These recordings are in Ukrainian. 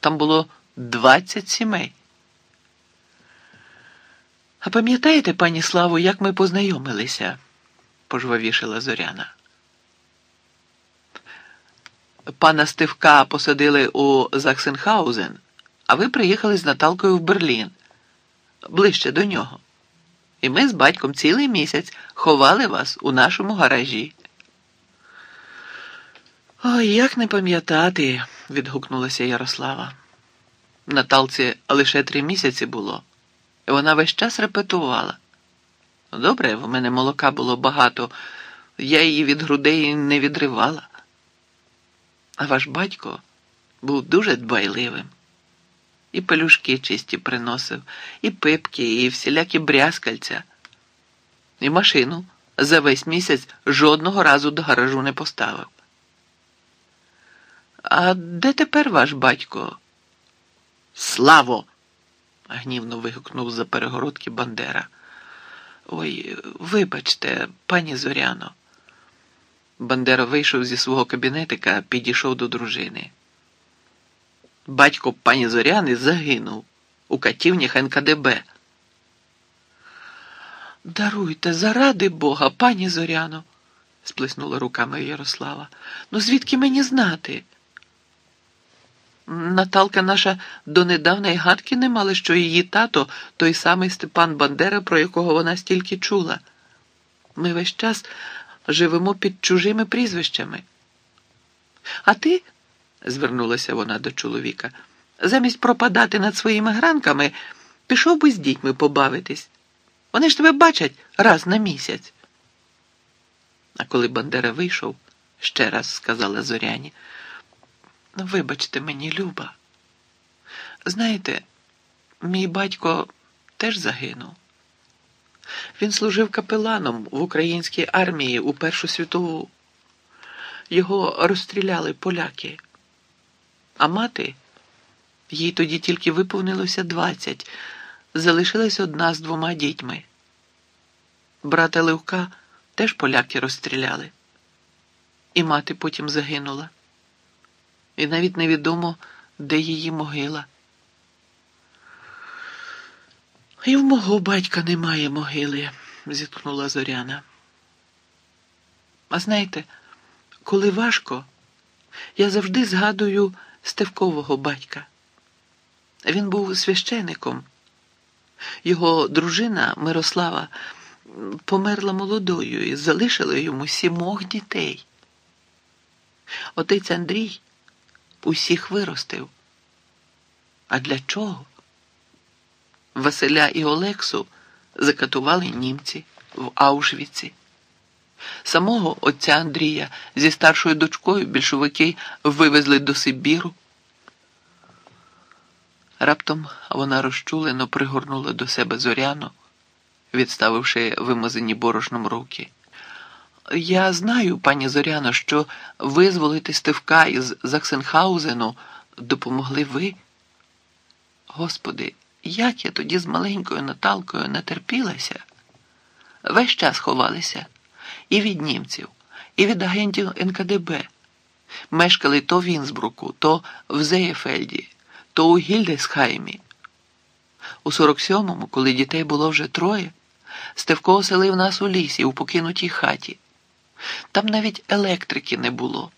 Там було двадцять сімей. А пам'ятаєте, пані Славу, як ми познайомилися? пожвавішила Зоряна. Пана Стивка посадили у Заксенхаузен, а ви приїхали з Наталкою в Берлін, ближче до нього. І ми з батьком цілий місяць ховали вас у нашому гаражі. Ой, як не пам'ятати, відгукнулася Ярослава. Наталці лише три місяці було, і вона весь час репетувала. Добре, в мене молока було багато, я її від грудей не відривала. А ваш батько був дуже дбайливим. І пелюшки чисті приносив, і пипки, і всілякі брязкальця, і машину за весь місяць жодного разу до гаражу не поставив. А де тепер ваш батько? Славо! гнівно вигукнув за перегородки Бандера. Ой, вибачте, пані Зоряно. Бандера вийшов зі свого кабінетика, підійшов до дружини. Батько пані Зоряни загинув у катівнях НКДБ. Даруйте, заради Бога, пані Зоряно, сплеснула руками Ярослава. Ну звідки мені знати? Наталка наша донедавна й гадки не мала, що її тато той самий Степан Бандера, про якого вона стільки чула. Ми весь час живемо під чужими прізвищами. А ти, звернулася вона до чоловіка, замість пропадати над своїми гранками, пішов би з дітьми побавитись. Вони ж тебе бачать раз на місяць. А коли Бандера вийшов, ще раз сказала Зоряні. Вибачте мені, Люба. Знаєте, мій батько теж загинув. Він служив капеланом в українській армії у Першу світову. Його розстріляли поляки. А мати, їй тоді тільки виповнилося двадцять, залишилась одна з двома дітьми. Брата Левка теж поляки розстріляли, і мати потім загинула і навіть невідомо, де її могила. І в мого батька немає могили, зіткнула Зоряна. А знаєте, коли важко, я завжди згадую Стевкового батька. Він був священиком. Його дружина Мирослава померла молодою і залишила йому сімох дітей. Отець Андрій усіх виростив. А для чого? Василя і Олексу закатували німці в Аушвіці. Самого отця Андрія зі старшою дочкою більшовики вивезли до Сибіру. Раптом вона розчулено пригорнула до себе зоряну, відставивши вимазані борошном руки. Я знаю, пані Зоряно, що визволити Стевка із Заксенхаузену допомогли ви. Господи, як я тоді з маленькою Наталкою натерпілася, весь час ховалися і від німців, і від агентів НКДБ. Мешкали то в Інсбруку, то в Зеєфельді, то у Гільдесхаймі. У 47-му, коли дітей було вже троє, Стевко оселив нас у лісі у покинутій хаті. Там навіть електрики не було.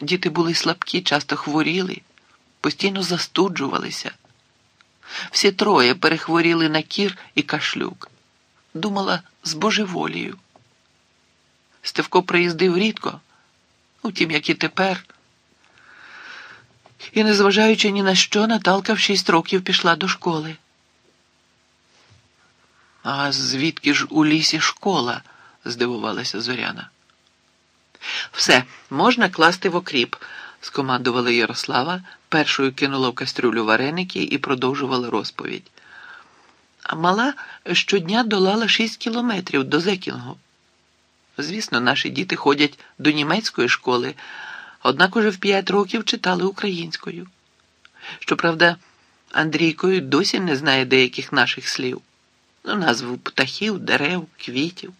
Діти були слабкі, часто хворіли, постійно застуджувалися. Всі троє перехворіли на кір і кашлюк. Думала з божеволію. Стевко приїздив рідко, утім, як і тепер. І, незважаючи ні на що, Наталка в шість років пішла до школи. А звідки ж у лісі школа? Здивувалася Зоряна. Все, можна класти в окріп, скомандувала Ярослава, першою кинула в кастрюлю вареники і продовжувала розповідь. А мала щодня долала шість кілометрів до Зекінгу. Звісно, наші діти ходять до німецької школи, однак уже в п'ять років читали українською. Щоправда, Андрійкою досі не знає деяких наших слів, ну, назву птахів, дерев, квітів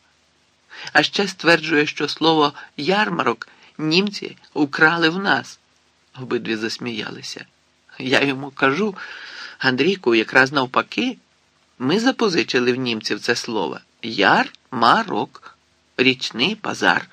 а ще стверджує, що слово ярмарок німці украли в нас. Обидві засміялися. Я йому кажу, Андрійку, якраз навпаки, ми запозичили в німців це слово. ярмарок, річний базар.